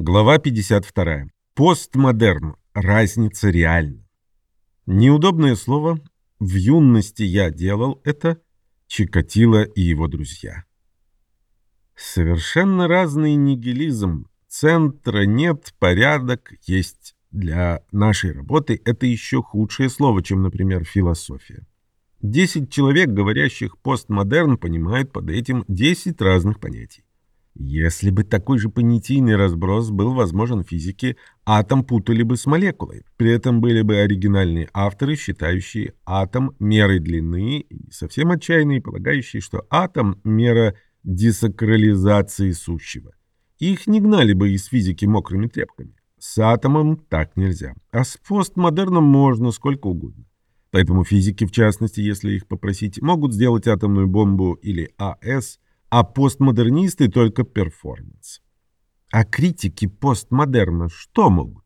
Глава 52. Постмодерн. Разница реальна. Неудобное слово. В юности я делал это. Чикатило и его друзья. Совершенно разный нигилизм. Центра нет, порядок есть. Для нашей работы это еще худшее слово, чем, например, философия. Десять человек, говорящих постмодерн, понимают под этим десять разных понятий. Если бы такой же понятийный разброс был возможен в физике, атом путали бы с молекулой. При этом были бы оригинальные авторы, считающие атом мерой длины, и совсем отчаянные, полагающие, что атом — мера десакрализации сущего. Их не гнали бы из физики мокрыми тряпками. С атомом так нельзя. А с постмодерном можно сколько угодно. Поэтому физики, в частности, если их попросить, могут сделать атомную бомбу или АЭС — а постмодернисты только перформанс. А критики постмодерна что могут?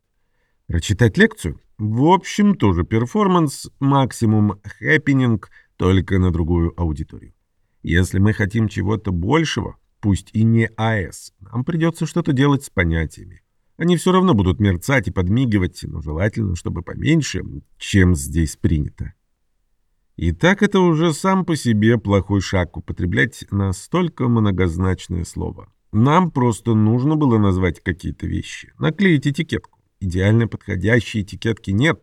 Прочитать лекцию? В общем, тоже перформанс, максимум хэппенинг, только на другую аудиторию. Если мы хотим чего-то большего, пусть и не АЭС, нам придется что-то делать с понятиями. Они все равно будут мерцать и подмигивать, но желательно, чтобы поменьше, чем здесь принято. И так это уже сам по себе плохой шаг употреблять настолько многозначное слово. Нам просто нужно было назвать какие-то вещи, наклеить этикетку. Идеально подходящей этикетки нет.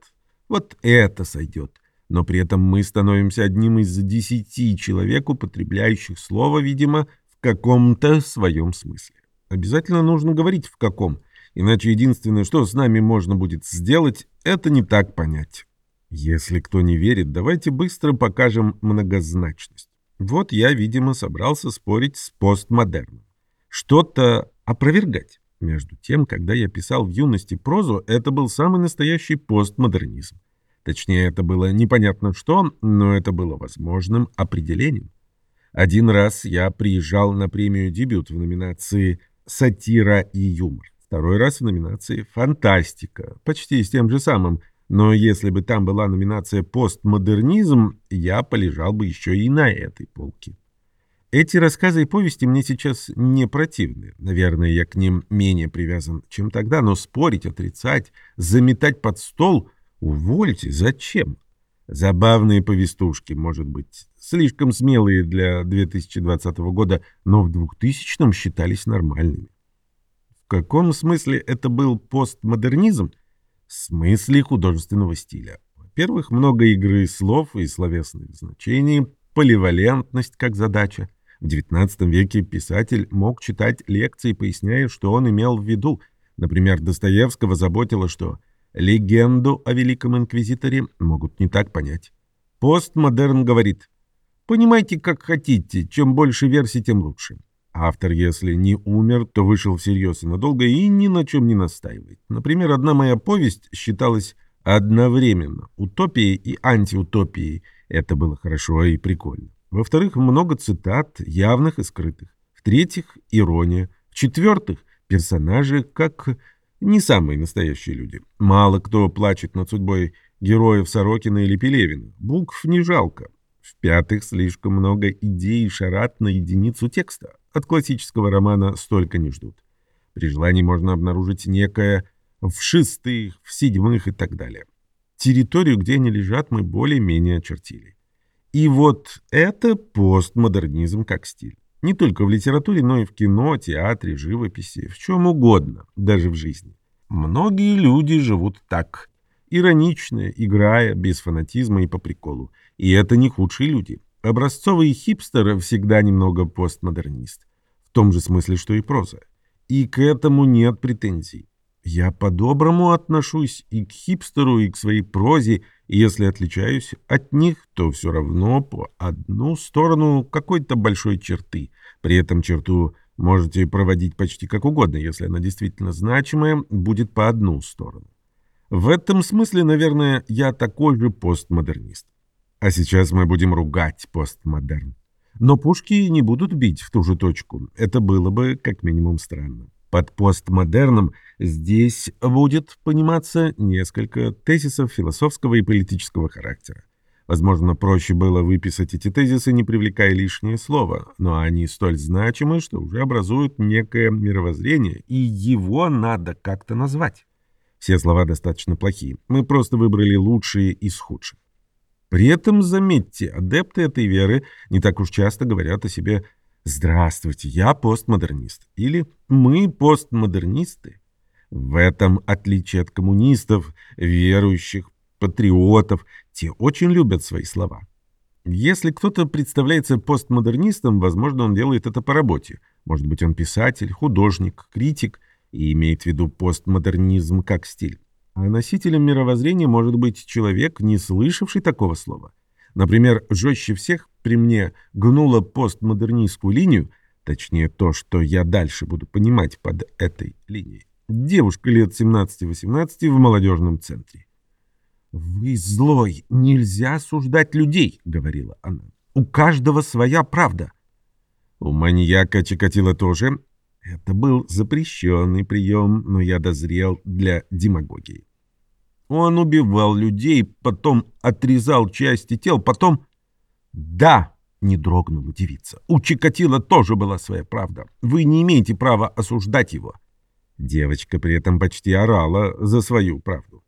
Вот это сойдет. Но при этом мы становимся одним из десяти человек, употребляющих слово, видимо, в каком-то своем смысле. Обязательно нужно говорить в каком, иначе единственное, что с нами можно будет сделать, это не так понять. Если кто не верит, давайте быстро покажем многозначность. Вот я, видимо, собрался спорить с постмодерном. Что-то опровергать. Между тем, когда я писал в юности прозу, это был самый настоящий постмодернизм. Точнее, это было непонятно что, но это было возможным определением. Один раз я приезжал на премию «Дебют» в номинации «Сатира и юмор». Второй раз в номинации «Фантастика», почти с тем же самым но если бы там была номинация «Постмодернизм», я полежал бы еще и на этой полке. Эти рассказы и повести мне сейчас не противны. Наверное, я к ним менее привязан, чем тогда, но спорить, отрицать, заметать под стол — увольте, зачем? Забавные повестушки, может быть, слишком смелые для 2020 года, но в 2000-м считались нормальными. В каком смысле это был постмодернизм? Смысле художественного стиля. Во-первых, много игры слов и словесных значений, поливалентность как задача. В XIX веке писатель мог читать лекции, поясняя, что он имел в виду. Например, Достоевского заботило, что легенду о Великом Инквизиторе могут не так понять. Постмодерн говорит, понимайте как хотите, чем больше версий, тем лучше. Автор, если не умер, то вышел всерьез и надолго и ни на чем не настаивает. Например, одна моя повесть считалась одновременно утопией и антиутопией. Это было хорошо и прикольно. Во-вторых, много цитат, явных и скрытых. В-третьих, ирония. В-четвертых, персонажи как не самые настоящие люди. Мало кто плачет над судьбой героев Сорокина или Пелевина. Букв не жалко. В-пятых, слишком много идей шарат на единицу текста. От классического романа столько не ждут. При желании можно обнаружить некое в шестых, в седьмых и так далее. Территорию, где они лежат, мы более-менее очертили. И вот это постмодернизм как стиль. Не только в литературе, но и в кино, театре, живописи, в чем угодно, даже в жизни. Многие люди живут так, иронично, играя, без фанатизма и по приколу. И это не худшие люди. Образцовый хипстер всегда немного постмодернист. В том же смысле, что и проза. И к этому нет претензий. Я по-доброму отношусь и к хипстеру, и к своей прозе, и если отличаюсь от них, то все равно по одну сторону какой-то большой черты. При этом черту можете проводить почти как угодно, если она действительно значимая, будет по одну сторону. В этом смысле, наверное, я такой же постмодернист. А сейчас мы будем ругать постмодерн. Но пушки не будут бить в ту же точку. Это было бы как минимум странно. Под постмодерном здесь будет пониматься несколько тезисов философского и политического характера. Возможно, проще было выписать эти тезисы, не привлекая лишнее слово, но они столь значимы, что уже образуют некое мировоззрение, и его надо как-то назвать. Все слова достаточно плохие. Мы просто выбрали лучшие из худших. При этом, заметьте, адепты этой веры не так уж часто говорят о себе «Здравствуйте, я постмодернист» или «Мы постмодернисты». В этом отличие от коммунистов, верующих, патриотов, те очень любят свои слова. Если кто-то представляется постмодернистом, возможно, он делает это по работе. Может быть, он писатель, художник, критик и имеет в виду постмодернизм как стиль. Носителем мировоззрения может быть человек, не слышавший такого слова. Например, жестче всех при мне гнула постмодернистскую линию, точнее то, что я дальше буду понимать под этой линией. Девушка лет 17-18 в молодежном центре. «Вы злой, нельзя осуждать людей», — говорила она. «У каждого своя правда». У маньяка Чикатило тоже. Это был запрещенный прием, но я дозрел для демагогии. Он убивал людей, потом отрезал части тел, потом... Да, не дрогнула девица. У Чикатило тоже была своя правда. Вы не имеете права осуждать его. Девочка при этом почти орала за свою правду.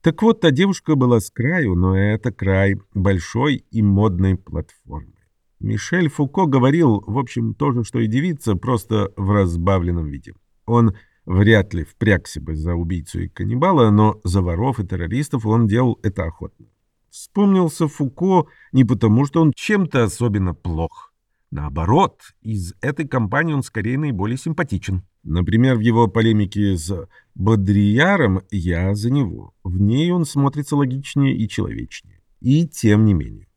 Так вот, та девушка была с краю, но это край большой и модной платформы. Мишель Фуко говорил, в общем, то же, что и девица, просто в разбавленном виде. Он вряд ли впрягся бы за убийцу и каннибала, но за воров и террористов он делал это охотно. Вспомнился Фуко не потому, что он чем-то особенно плох. Наоборот, из этой компании он скорее наиболее симпатичен. Например, в его полемике с Бодрияром я за него. В ней он смотрится логичнее и человечнее. И тем не менее.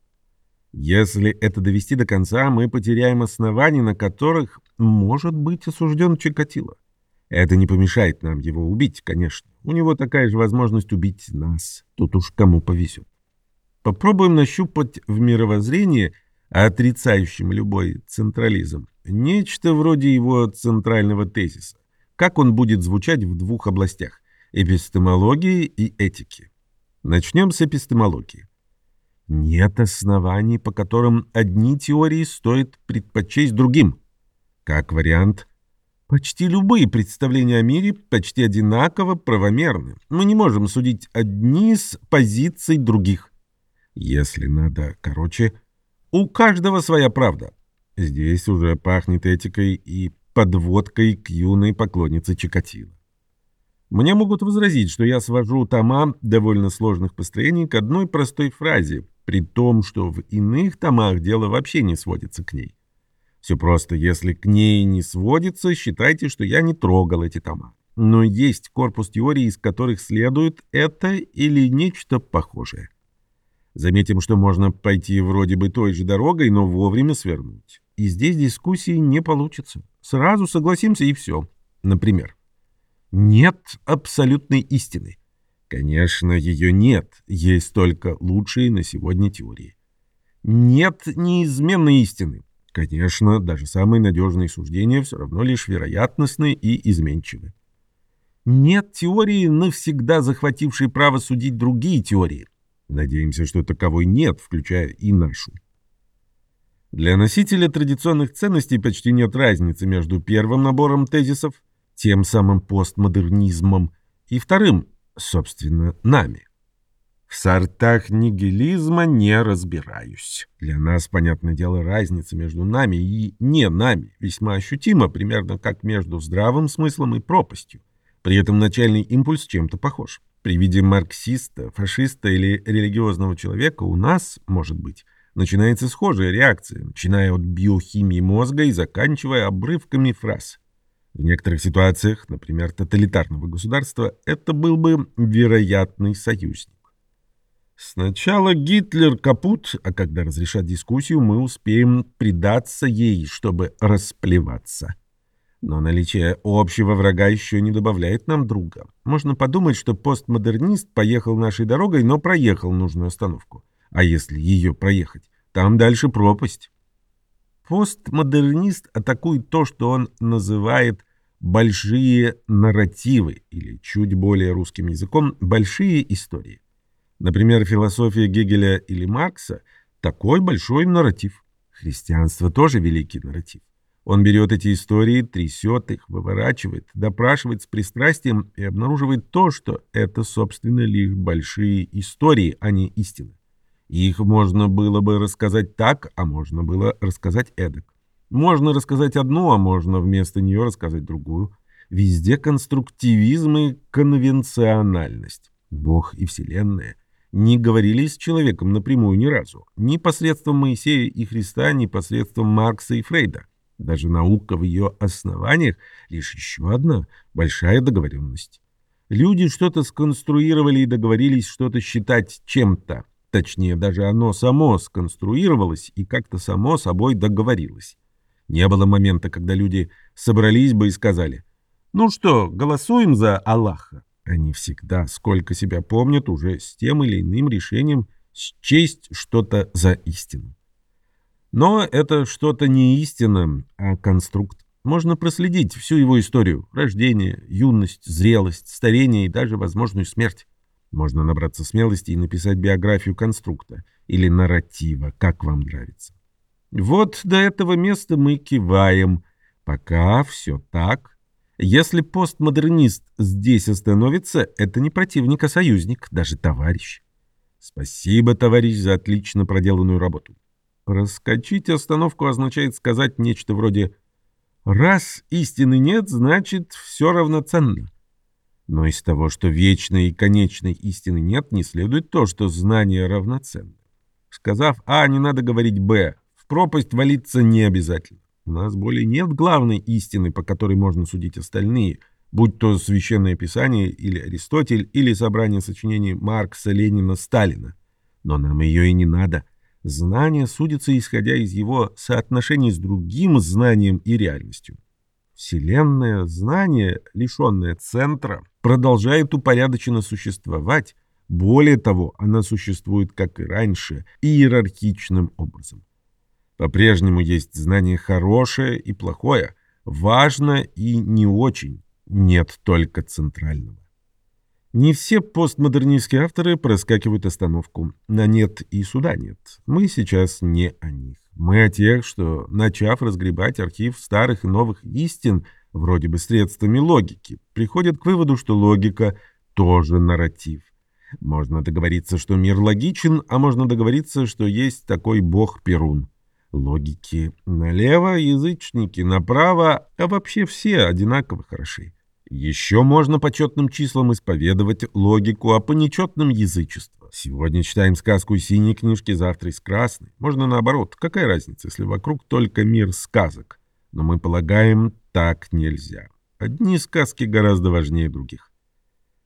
Если это довести до конца, мы потеряем основания, на которых может быть осужден Чикатило. Это не помешает нам его убить, конечно. У него такая же возможность убить нас. Тут уж кому повезет. Попробуем нащупать в мировоззрении, отрицающем любой централизм, нечто вроде его центрального тезиса. Как он будет звучать в двух областях – эпистемологии и этики. Начнем с эпистемологии. Нет оснований, по которым одни теории стоит предпочесть другим. Как вариант, почти любые представления о мире почти одинаково правомерны. Мы не можем судить одни с позиций других. Если надо короче, у каждого своя правда. Здесь уже пахнет этикой и подводкой к юной поклоннице Чикатило. Мне могут возразить, что я свожу тома довольно сложных построений к одной простой фразе, при том, что в иных томах дело вообще не сводится к ней. Все просто, если к ней не сводится, считайте, что я не трогал эти тома. Но есть корпус теорий, из которых следует это или нечто похожее. Заметим, что можно пойти вроде бы той же дорогой, но вовремя свернуть. И здесь дискуссии не получится. Сразу согласимся и все. Например, нет абсолютной истины. Конечно, ее нет, есть только лучшие на сегодня теории. Нет неизменной истины. Конечно, даже самые надежные суждения все равно лишь вероятностны и изменчивы. Нет теории, навсегда захватившей право судить другие теории. Надеемся, что таковой нет, включая и нашу. Для носителя традиционных ценностей почти нет разницы между первым набором тезисов, тем самым постмодернизмом, и вторым, собственно, нами. В сортах нигилизма не разбираюсь. Для нас, понятное дело, разница между нами и не нами весьма ощутима, примерно как между здравым смыслом и пропастью. При этом начальный импульс чем-то похож. При виде марксиста, фашиста или религиозного человека у нас, может быть, начинается схожая реакция, начиная от биохимии мозга и заканчивая обрывками фраз. В некоторых ситуациях, например, тоталитарного государства, это был бы вероятный союзник. Сначала Гитлер капут, а когда разрешат дискуссию, мы успеем предаться ей, чтобы расплеваться. Но наличие общего врага еще не добавляет нам друга. Можно подумать, что постмодернист поехал нашей дорогой, но проехал нужную остановку. А если ее проехать? Там дальше пропасть. Постмодернист атакует то, что он называет большие нарративы, или чуть более русским языком, большие истории. Например, философия Гегеля или Маркса – такой большой нарратив. Христианство тоже великий нарратив. Он берет эти истории, трясет их, выворачивает, допрашивает с пристрастием и обнаруживает то, что это, собственно, лишь большие истории, а не истины. Их можно было бы рассказать так, а можно было рассказать эдак. Можно рассказать одну, а можно вместо нее рассказать другую. Везде конструктивизм и конвенциональность. Бог и Вселенная не говорили с человеком напрямую ни разу. Ни посредством Моисея и Христа, ни посредством Маркса и Фрейда. Даже наука в ее основаниях — лишь еще одна большая договоренность. Люди что-то сконструировали и договорились что-то считать чем-то. Точнее, даже оно само сконструировалось и как-то само собой договорилось. Не было момента, когда люди собрались бы и сказали, «Ну что, голосуем за Аллаха?» Они всегда, сколько себя помнят, уже с тем или иным решением счесть что-то за истину. Но это что-то не истина, а конструкт. Можно проследить всю его историю – рождение, юность, зрелость, старение и даже возможную смерть. Можно набраться смелости и написать биографию конструкта или нарратива, как вам нравится. Вот до этого места мы киваем. Пока все так. Если постмодернист здесь остановится, это не противник, а союзник, даже товарищ. Спасибо, товарищ, за отлично проделанную работу. Проскочить остановку означает сказать нечто вроде «раз истины нет, значит, все равноценно». Но из того, что вечной и конечной истины нет, не следует то, что знание равноценно. Сказав «А», не надо говорить «Б». В пропасть валиться не обязательно. У нас более нет главной истины, по которой можно судить остальные, будь то Священное Писание или Аристотель, или собрание сочинений Маркса, Ленина, Сталина. Но нам ее и не надо. Знание судится, исходя из его соотношений с другим знанием и реальностью. Вселенная знание, лишенное центра, продолжает упорядоченно существовать. Более того, она существует, как и раньше, иерархичным образом. По-прежнему есть знание хорошее и плохое, важно и не очень, нет только центрального. Не все постмодернистские авторы проскакивают остановку. На нет и суда нет. Мы сейчас не о них. Мы о тех, что, начав разгребать архив старых и новых истин, вроде бы средствами логики, приходят к выводу, что логика тоже нарратив. Можно договориться, что мир логичен, а можно договориться, что есть такой бог Перун. Логики налево, язычники направо, а вообще все одинаково хороши. Еще можно по четным числам исповедовать логику, а по нечетным — язычество. Сегодня читаем сказку из синей книжки, завтра из красной. Можно наоборот. Какая разница, если вокруг только мир сказок? Но мы полагаем, так нельзя. Одни сказки гораздо важнее других.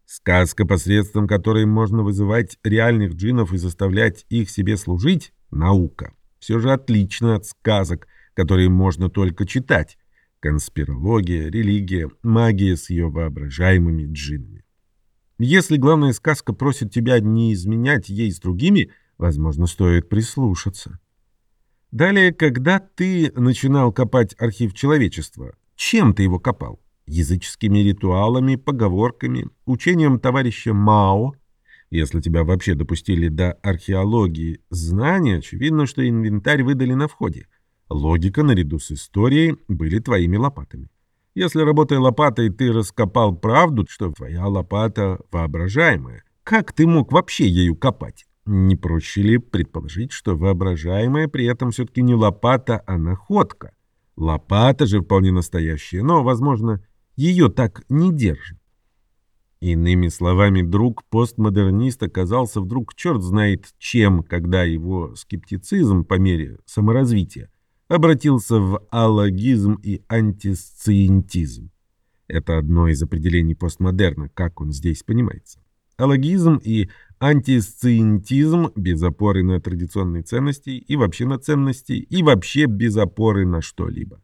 Сказка, посредством которой можно вызывать реальных джинов и заставлять их себе служить — наука. Все же отлично от сказок, которые можно только читать конспирология, религия, магия с ее воображаемыми джиннами. Если главная сказка просит тебя не изменять ей с другими, возможно, стоит прислушаться. Далее, когда ты начинал копать архив человечества, чем ты его копал? Языческими ритуалами, поговорками, учением товарища Мао? Если тебя вообще допустили до археологии знания, очевидно, что инвентарь выдали на входе. Логика наряду с историей были твоими лопатами. Если, работая лопатой, ты раскопал правду, что твоя лопата воображаемая, как ты мог вообще ею копать? Не проще ли предположить, что воображаемая при этом все-таки не лопата, а находка? Лопата же вполне настоящая, но, возможно, ее так не держит. Иными словами, друг постмодернист оказался вдруг черт знает чем, когда его скептицизм по мере саморазвития обратился в аллогизм и антисциентизм. Это одно из определений постмодерна, как он здесь понимается. Аллогизм и антисциентизм без опоры на традиционные ценности и вообще на ценности, и вообще без опоры на что-либо.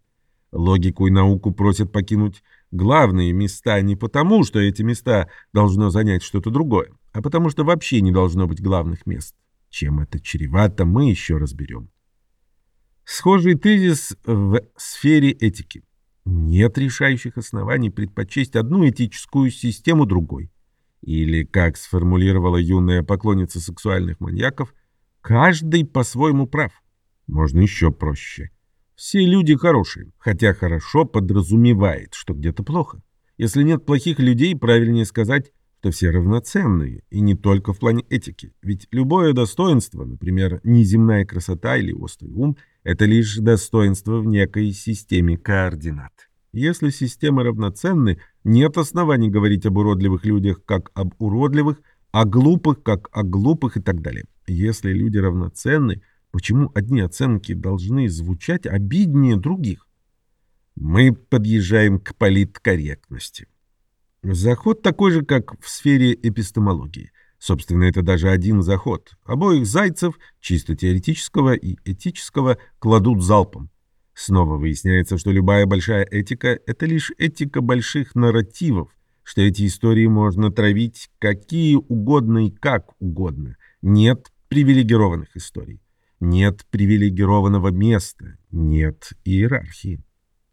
Логику и науку просят покинуть главные места не потому, что эти места должно занять что-то другое, а потому что вообще не должно быть главных мест. Чем это чревато, мы еще разберем. Схожий тезис в сфере этики. Нет решающих оснований предпочесть одну этическую систему другой. Или, как сформулировала юная поклонница сексуальных маньяков, каждый по-своему прав. Можно еще проще. Все люди хорошие, хотя хорошо подразумевает, что где-то плохо. Если нет плохих людей, правильнее сказать, что все равноценные, и не только в плане этики. Ведь любое достоинство, например, неземная красота или острый ум, это лишь достоинство в некой системе координат. Если системы равноценны, нет оснований говорить об уродливых людях как об уродливых, о глупых как о глупых и так далее. Если люди равноценны, почему одни оценки должны звучать обиднее других? Мы подъезжаем к политкорректности. Заход такой же, как в сфере эпистемологии. Собственно, это даже один заход. Обоих зайцев, чисто теоретического и этического, кладут залпом. Снова выясняется, что любая большая этика — это лишь этика больших нарративов, что эти истории можно травить какие угодно и как угодно. Нет привилегированных историй. Нет привилегированного места. Нет иерархии.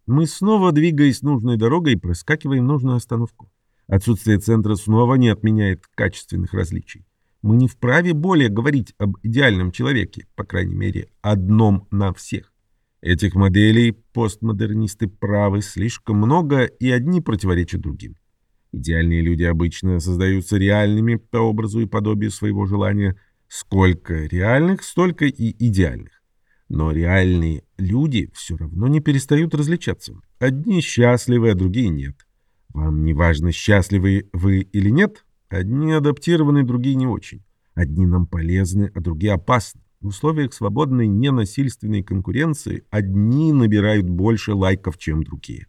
Мы снова, двигаясь нужной дорогой, проскакиваем нужную остановку. Отсутствие центра снова не отменяет качественных различий. Мы не вправе более говорить об идеальном человеке, по крайней мере, одном на всех. Этих моделей постмодернисты правы слишком много, и одни противоречат другим. Идеальные люди обычно создаются реальными по образу и подобию своего желания. Сколько реальных, столько и идеальных. Но реальные люди все равно не перестают различаться. Одни счастливы, а другие нет. Вам не важно, счастливы вы или нет? Одни адаптированы, другие не очень. Одни нам полезны, а другие опасны. В условиях свободной ненасильственной конкуренции одни набирают больше лайков, чем другие.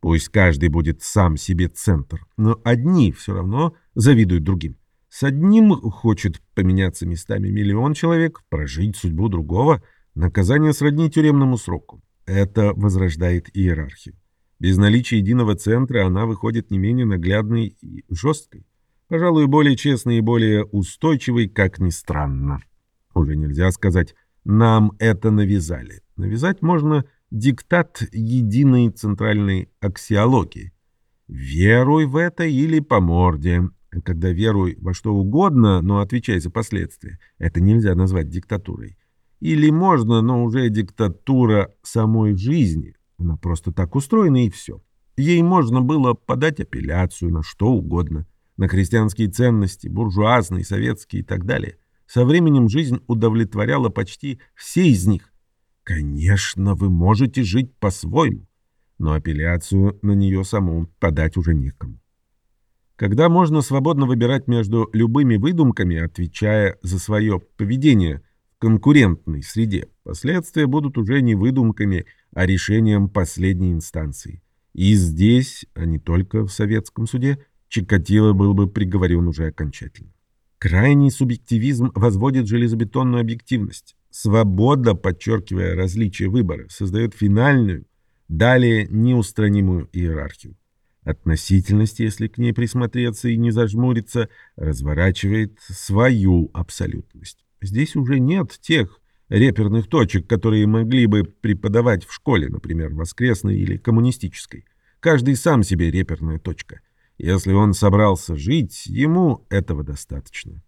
Пусть каждый будет сам себе центр, но одни все равно завидуют другим. С одним хочет поменяться местами миллион человек, прожить судьбу другого, наказание сродни тюремному сроку. Это возрождает иерархию. Без наличия единого центра она выходит не менее наглядной и жесткой. Пожалуй, более честной и более устойчивой, как ни странно. Уже нельзя сказать «нам это навязали». Навязать можно диктат единой центральной аксиологии. Веруй в это или по морде. Когда веруй во что угодно, но отвечай за последствия, это нельзя назвать диктатурой. Или можно, но уже диктатура самой жизни, она просто так устроена и все. Ей можно было подать апелляцию на что угодно. На христианские ценности, буржуазные, советские и так далее. Со временем жизнь удовлетворяла почти все из них. Конечно, вы можете жить по-своему, но апелляцию на нее саму подать уже некому. Когда можно свободно выбирать между любыми выдумками, отвечая за свое поведение в конкурентной среде, последствия будут уже не выдумками, а решением последней инстанции. И здесь, а не только в советском суде, Чикатило был бы приговорен уже окончательно. Крайний субъективизм возводит железобетонную объективность. Свобода, подчеркивая различия выбора, создает финальную, далее неустранимую иерархию. Относительность, если к ней присмотреться и не зажмуриться, разворачивает свою абсолютность. Здесь уже нет тех, реперных точек, которые могли бы преподавать в школе, например, воскресной или коммунистической. Каждый сам себе реперная точка. Если он собрался жить, ему этого достаточно.